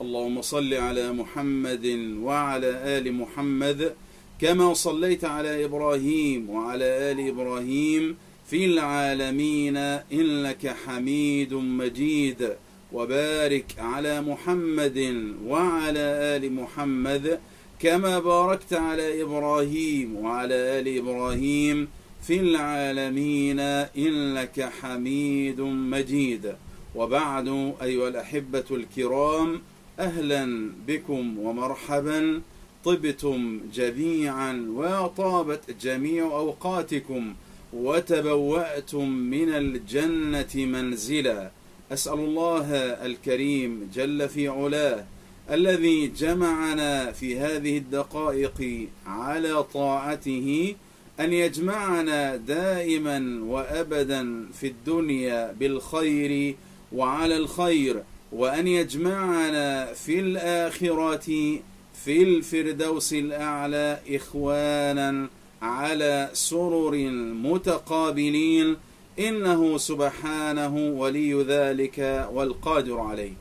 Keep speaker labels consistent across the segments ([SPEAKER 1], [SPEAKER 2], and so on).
[SPEAKER 1] اللهم صل على محمد وعلى آل محمد كما صليت على إبراهيم وعلى آل إبراهيم في العالمين إنك حميد مجيد وبارك على محمد وعلى آل محمد كما باركت على إبراهيم وعلى آل إبراهيم في العالمين إنك حميد مجيد وبعد أيها الأحبة الكرام أهلا بكم ومرحبا طبتم جميعا وطابت جميع أوقاتكم وتبوأتم من الجنة منزلا أسأل الله الكريم جل في علاه الذي جمعنا في هذه الدقائق على طاعته أن يجمعنا دائما وأبدا في الدنيا بالخير وعلى الخير وأن يجمعنا في الآخرة في الفردوس الأعلى إخوانا على سرر متقابلين إنه سبحانه ولي ذلك والقادر عليه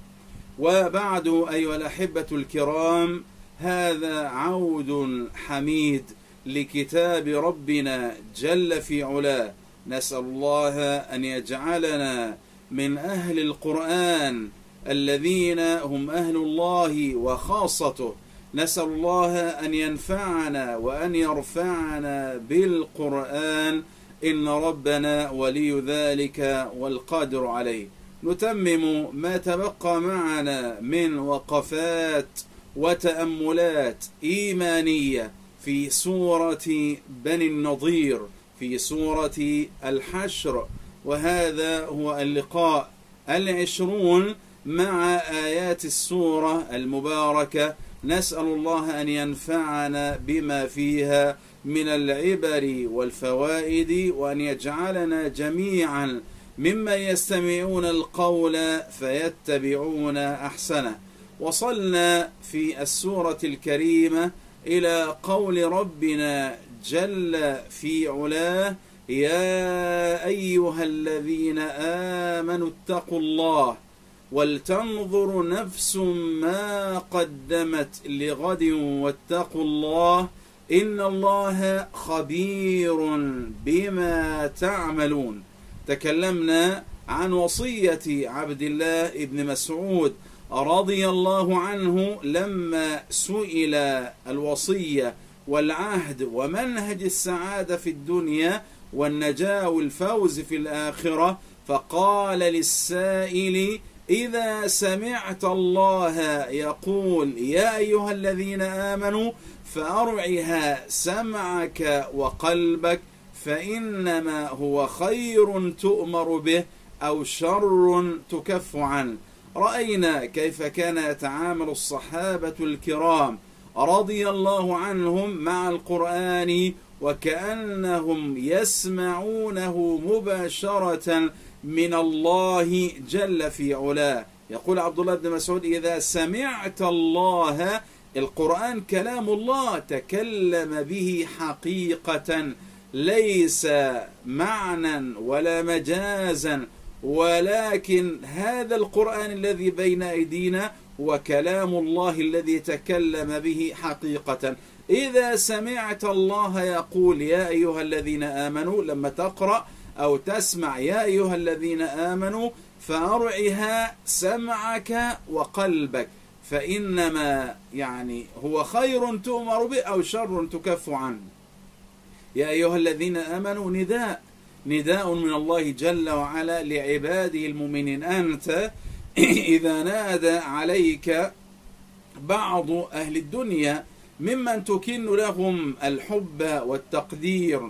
[SPEAKER 1] وبعد أيها الأحبة الكرام هذا عود حميد لكتاب ربنا جل في علاه نسأل الله أن يجعلنا من أهل القرآن الذين هم أهل الله وخاصته نسأل الله أن ينفعنا وأن يرفعنا بالقرآن إن ربنا ولي ذلك والقادر عليه نتمم ما تبقى معنا من وقفات وتأملات إيمانية في سورة بني النضير في سورة الحشر وهذا هو اللقاء العشرون مع آيات السورة المباركة نسأل الله أن ينفعنا بما فيها من العبر والفوائد وأن يجعلنا جميعا ممن يستمعون القول فيتبعون أحسنه وصلنا في السورة الكريمة إلى قول ربنا جل في علاه يا أيها الذين آمنوا اتقوا الله ولتنظر نفس ما قدمت لغد واتقوا الله إن الله خبير بما تعملون تكلمنا عن وصية عبد الله بن مسعود رضي الله عنه لما سئل الوصية والعهد ومنهج السعادة في الدنيا والنجاة والفوز في الآخرة فقال للسائل إذا سمعت الله يقول يا أيها الذين آمنوا فأرعها سمعك وقلبك فإنما هو خير تؤمر به أو شر تكف عنه رأينا كيف كان يتعامل الصحابة الكرام رضي الله عنهم مع القرآن وكأنهم يسمعونه مباشرة من الله جل في علاه يقول عبد الله بن مسعود إذا سمعت الله القرآن كلام الله تكلم به حقيقة ليس معنى ولا مجازا ولكن هذا القرآن الذي بين أيدينا وكلام الله الذي تكلم به حقيقة إذا سمعت الله يقول يا أيها الذين آمنوا لما تقرأ أو تسمع يا أيها الذين آمنوا فأرعها سمعك وقلبك فإنما يعني هو خير تؤمر به أو شر تكف عنه يا أيها الذين آمنوا نداء نداء من الله جل وعلا لعباده المؤمنين أنت إذا نادى عليك بعض أهل الدنيا ممن تكن لهم الحب والتقدير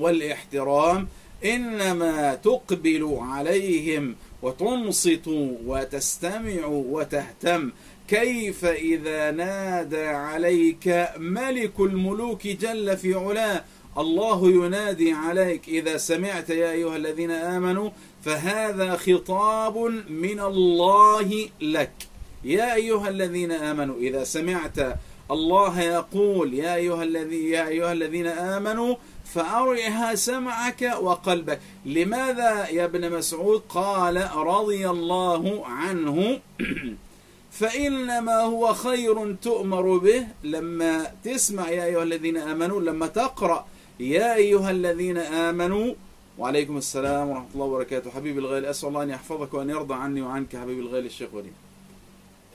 [SPEAKER 1] والاحترام إنما تقبل عليهم وتنصت وتستمع وتهتم كيف إذا نادى عليك ملك الملوك جل في علاه الله ينادي عليك إذا سمعت يا أيها الذين آمنوا فهذا خطاب من الله لك يا أيها الذين آمنوا إذا سمعت الله يقول يا أيها, الذين يا أيها الذين آمنوا فأريها سمعك وقلبك لماذا يا ابن مسعود قال رضي الله عنه فإنما هو خير تؤمر به لما تسمع يا أيها الذين آمنوا لما تقرأ يا أيها الذين آمنوا وعليكم السلام ورحمة الله وبركاته حبيبي الغالي أسأل الله أن يحفظك وأن يرضى عني وعنك حبيبي الغالي الشيخ وليم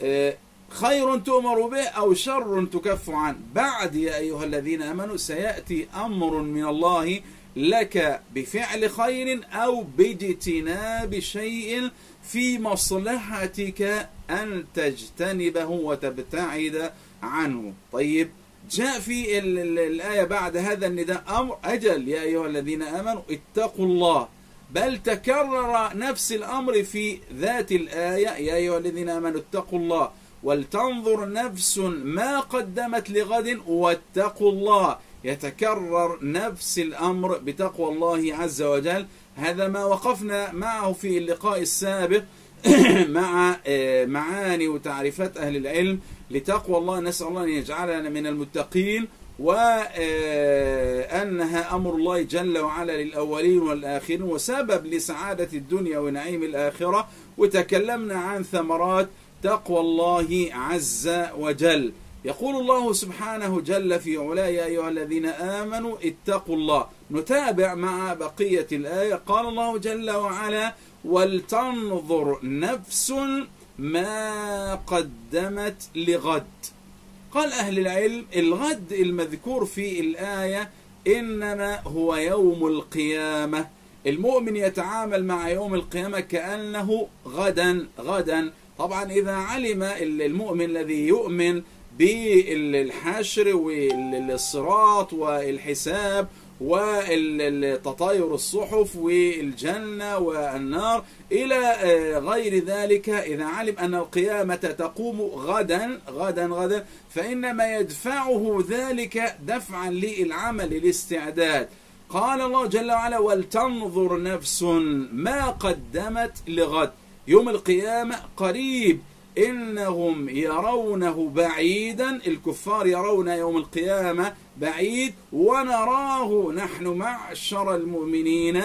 [SPEAKER 1] آه، خير تؤمر به أو شر تكف عنه بعد يا أيها الذين أمنوا سيأتي أمر من الله لك بفعل خير أو باجتناب شيء في مصلحتك أن تجتنبه وتبتعد عنه طيب جاء في الآية بعد هذا النداء أمر أجل يا أيها الذين آمنوا اتقوا الله بل تكرر نفس الأمر في ذات الآية يا أيها الذين آمنوا اتقوا الله ولتنظر نفس ما قدمت لغد واتقوا الله يتكرر نفس الأمر بتقوى الله عز وجل هذا ما وقفنا معه في اللقاء السابق مع آه، معاني وتعريفات أهل العلم لتقوى الله نسأل الله أن يجعلنا من المتقين وأنها آه، أمر الله جل وعلا للأولين والآخرين وسبب لسعادة الدنيا ونعيم الآخرة وتكلمنا عن ثمرات تقوى الله عز وجل يقول الله سبحانه جل في علا يا أيها الذين آمنوا اتقوا الله نتابع مع بقية الآية قال الله جل وعلا ولتنظر نفس ما قدمت لغد قال أهل العلم الغد المذكور في الآية إنما هو يوم القيامة المؤمن يتعامل مع يوم القيامة كأنه غدا غدا طبعا إذا علم المؤمن الذي يؤمن بالحشر والصراط والحساب وتطاير الصحف والجنة والنار إلى آه، غير ذلك إذا علم أن القيامة تقوم غدا غدا غدا فإنما يدفعه ذلك دفعا للعمل الاستعداد قال الله جل وعلا ولتنظر نفس ما قدمت لغد يوم القيامة قريب إنهم يرونه بعيدا الكفار يرون يوم القيامة بعيد ونراه نحن معشر المؤمنين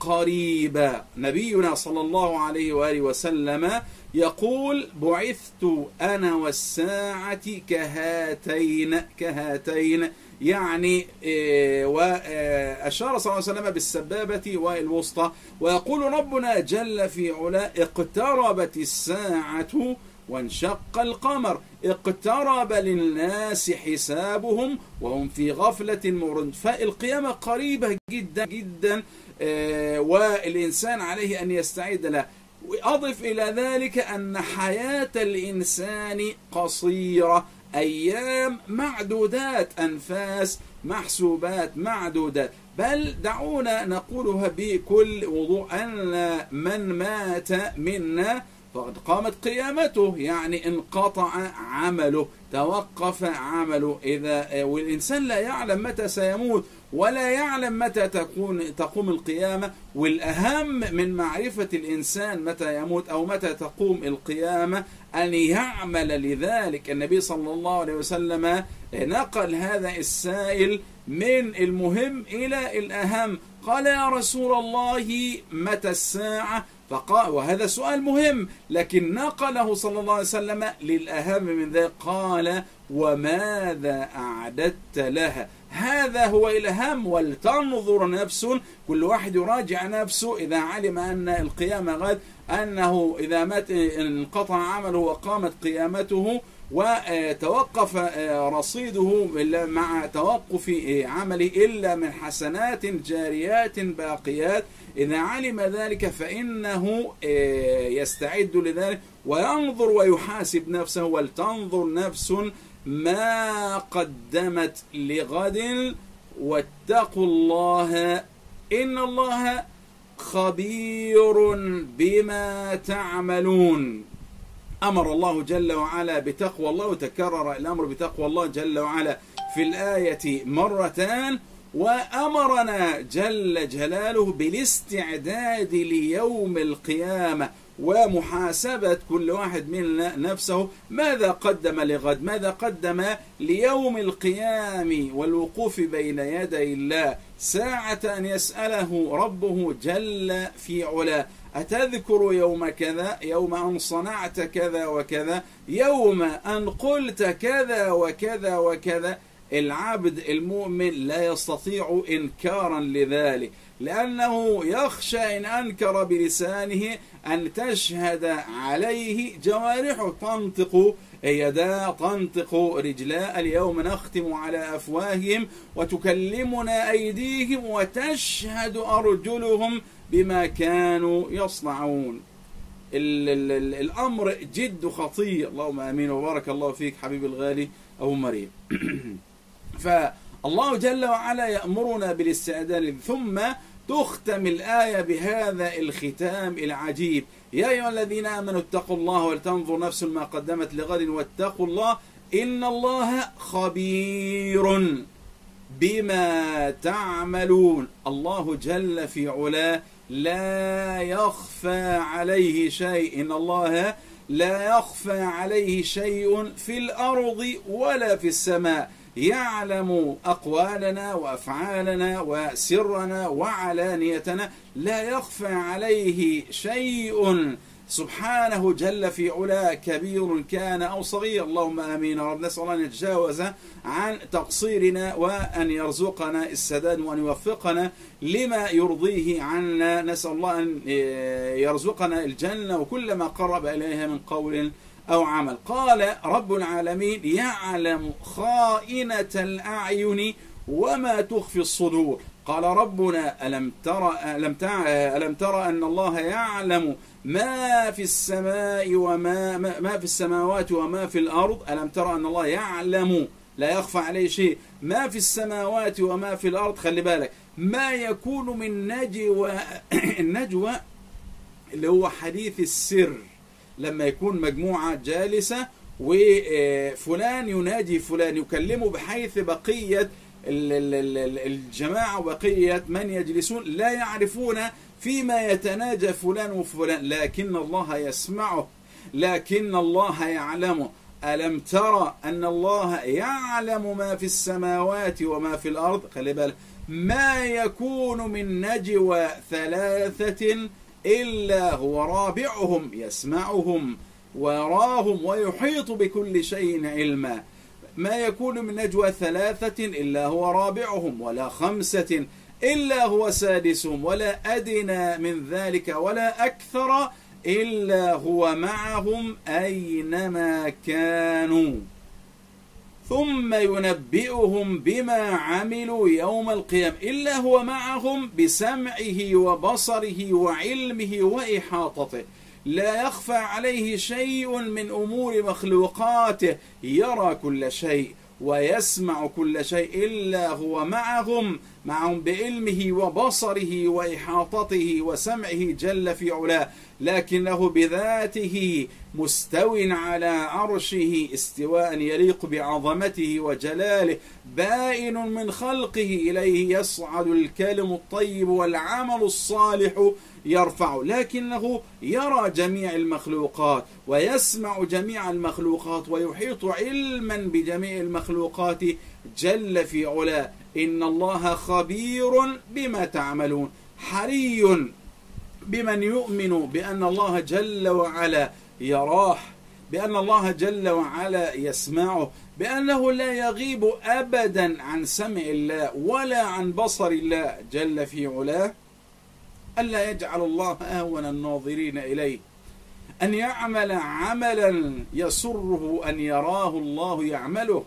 [SPEAKER 1] قريبا نبينا صلى الله عليه وآله وسلم يقول بعثت أنا والساعة كهاتين كهاتين يعني إيه، وأشار إيه، صلى الله عليه وسلم بالسبابة والوسطى ويقول ربنا جل في علا اقتربت الساعة وانشق القمر اقترب للناس حسابهم وهم في غفلة مرن فالقيامة قريبة جدا جدا إيه، والإنسان عليه أن يستعد لها وأضف إلى ذلك أن حياة الإنسان قصيرة أيام معدودات أنفاس محسوبات معدودات بل دعونا نقولها بكل وضوح أن من مات منا فقد قامت قيامته يعني انقطع عمله توقف عمله إذا والإنسان لا يعلم متى سيموت ولا يعلم متى تكون تقوم القيامة والأهم من معرفة الإنسان متى يموت أو متى تقوم القيامة أن يعمل لذلك النبي صلى الله عليه وسلم نقل هذا السائل من المهم إلى الأهم قال يا رسول الله متى الساعة فقال وهذا سؤال مهم لكن نقله صلى الله عليه وسلم للأهم من ذلك قال وماذا أعددت لها هذا هو إلهام ولتنظر نفس كل واحد يراجع نفسه إذا علم أن القيامة غد أنه إذا مات انقطع عمله وقامت قيامته وتوقف آه، رصيده مع توقف آه، عمله إلا من حسنات جاريات باقيات إذا علم ذلك فإنه آه، يستعد لذلك وينظر ويحاسب نفسه ولتنظر نفس ما قدمت لغد واتقوا الله إن الله خبير بما تعملون أمر الله جل وعلا بتقوى الله وتكرر الأمر بتقوى الله جل وعلا في الآية مرتان وأمرنا جل جلاله بالاستعداد ليوم القيامة ومحاسبة كل واحد منا نفسه ماذا قدم لغد ماذا قدم ليوم القيام والوقوف بين يدي الله ساعة أن يسأله ربه جل في علا أتذكر يوم كذا يوم أن صنعت كذا وكذا يوم أن قلت كذا وكذا وكذا العبد المؤمن لا يستطيع إنكارا لذلك لأنه يخشى إن أنكر بلسانه أن تشهد عليه جوارحه تنطق يدا تنطق رجلا اليوم نختم على أفواههم وتكلمنا أيديهم وتشهد أرجلهم بما كانوا يصنعون الـ الـ الـ الأمر جد خطير اللهم أمين وبارك الله فيك حبيبي الغالي أبو مريم فالله جل وعلا يأمرنا بالاستعداد ثم تختم الآية بهذا الختام العجيب يا أيها الذين آمنوا اتقوا الله ولتنظر نفس ما قدمت لغد واتقوا الله إن الله خبير بما تعملون الله جل في علاه لا يخفى عليه شيء إن الله لا يخفى عليه شيء في الأرض ولا في السماء يعلم أقوالنا وأفعالنا وسرنا وعلانيتنا لا يخفى عليه شيء سبحانه جل في علا كبير كان أو صغير اللهم آمين رب نسأل الله أن يتجاوز عن تقصيرنا وأن يرزقنا السداد وأن يوفقنا لما يرضيه عنا نسأل الله أن يرزقنا الجنة وكل ما قرب إليها من قول أو عمل قال رب العالمين يعلم خائنة الأعين وما تخفي الصدور قال ربنا ألم ترى, ألم, تع... ألم ترى أن الله يعلم ما في السماء وما ما في السماوات وما في الأرض ألم ترى أن الله يعلم لا يخفى عليه شيء ما في السماوات وما في الأرض خلي بالك ما يكون من نجوى النجوى اللي هو حديث السر لما يكون مجموعة جالسة وفلان آه، ينادي فلان يكلمه بحيث بقية الجماعة وبقية من يجلسون لا يعرفون فيما يتناجى فلان وفلان لكن الله يسمعه لكن الله يعلمه ألم ترى أن الله يعلم ما في السماوات وما في الأرض خلي بالك ما يكون من نجوى ثلاثة إلا هو رابعهم يسمعهم ويراهم ويحيط بكل شيء علما ما يكون من نجوى ثلاثة إلا هو رابعهم ولا خمسة إلا هو سادسهم ولا أدنى من ذلك ولا أكثر إلا هو معهم أينما كانوا ثم ينبئهم بما عملوا يوم القيامة إلا هو معهم بسمعه وبصره وعلمه وإحاطته لا يخفى عليه شيء من أمور مخلوقاته يرى كل شيء ويسمع كل شيء إلا هو معهم معهم بعلمه وبصره وإحاطته وسمعه جل في علاه لكنه بذاته مستو على عرشه استواء يليق بعظمته وجلاله بائن من خلقه إليه يصعد الكلم الطيب والعمل الصالح يرفع لكنه يرى جميع المخلوقات ويسمع جميع المخلوقات ويحيط علما بجميع المخلوقات جل في علاه إن الله خبير بما تعملون حري بمن يؤمن بأن الله جل وعلا يراه بأن الله جل وعلا يسمعه بأنه لا يغيب أبدا عن سمع الله ولا عن بصر الله جل في علاه ألا يجعل الله أهون الناظرين إليه أن يعمل عملا يسره أن يراه الله يعمله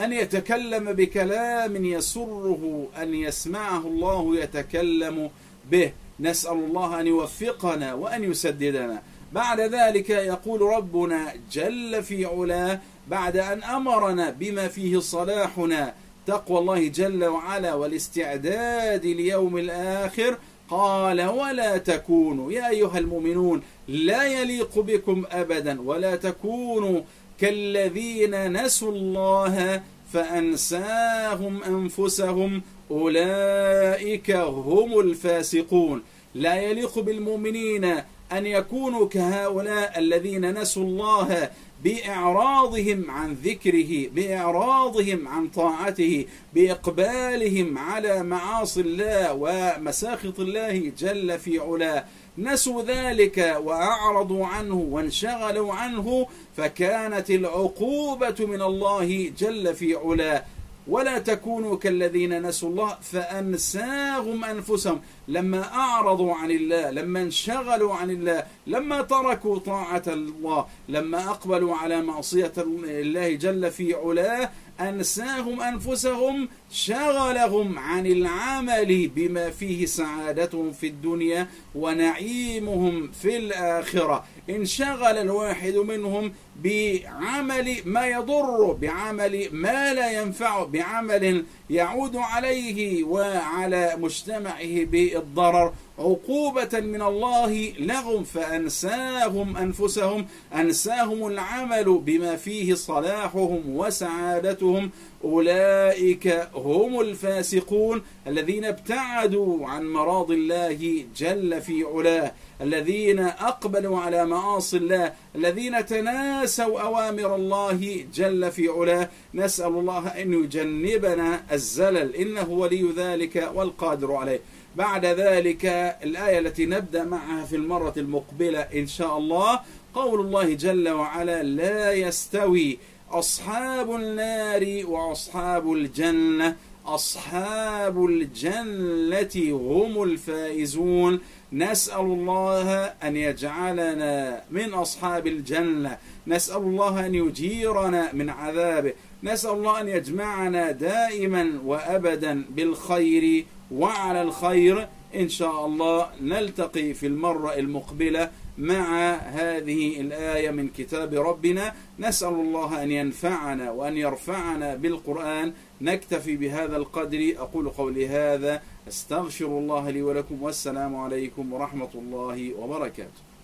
[SPEAKER 1] أن يتكلم بكلام يسره أن يسمعه الله يتكلم به نسأل الله أن يوفقنا وأن يسددنا بعد ذلك يقول ربنا جل في علاه بعد أن أمرنا بما فيه صلاحنا تقوى الله جل وعلا والاستعداد ليوم الآخر قال ولا تكونوا يا أيها المؤمنون لا يليق بكم أبدا ولا تكونوا كالذين نسوا الله فأنساهم أنفسهم أولئك هم الفاسقون لا يليق بالمؤمنين أن يكونوا كهؤلاء الذين نسوا الله بإعراضهم عن ذكره بإعراضهم عن طاعته بإقبالهم على معاصي الله ومساخط الله جل في علاه نسوا ذلك وأعرضوا عنه وانشغلوا عنه فكانت العقوبة من الله جل في علا ولا تكونوا كالذين نسوا الله فأنساهم أنفسهم لما أعرضوا عن الله لما انشغلوا عن الله لما تركوا طاعة الله لما أقبلوا على معصية الله جل في علاه أنساهم أنفسهم شغلهم عن العمل بما فيه سعادتهم في الدنيا ونعيمهم في الآخرة انشغل الواحد منهم بعمل ما يضره بعمل ما لا ينفعه بعمل يعود عليه وعلى مجتمعه بالضرر عقوبة من الله لهم فأنساهم أنفسهم أنساهم العمل بما فيه صلاحهم وسعادتهم أولئك هم الفاسقون الذين ابتعدوا عن مراض الله جل في علاه الذين أقبلوا على معاصي الله الذين تناسوا أوامر الله جل في علاه نسأل الله أن يجنبنا الزلل إنه ولي ذلك والقادر عليه بعد ذلك الآية التي نبدأ معها في المرة المقبلة إن شاء الله قول الله جل وعلا لا يستوي أصحاب النار وأصحاب الجنة أصحاب الجنة هم الفائزون نسأل الله أن يجعلنا من أصحاب الجنة نسأل الله أن يجيرنا من عذابه نسأل الله أن يجمعنا دائما وأبدا بالخير وعلى الخير إن شاء الله نلتقي في المرة المقبلة مع هذه الآية من كتاب ربنا نسأل الله أن ينفعنا وأن يرفعنا بالقرآن نكتفي بهذا القدر أقول قولي هذا استغفر الله لي ولكم والسلام عليكم ورحمة الله وبركاته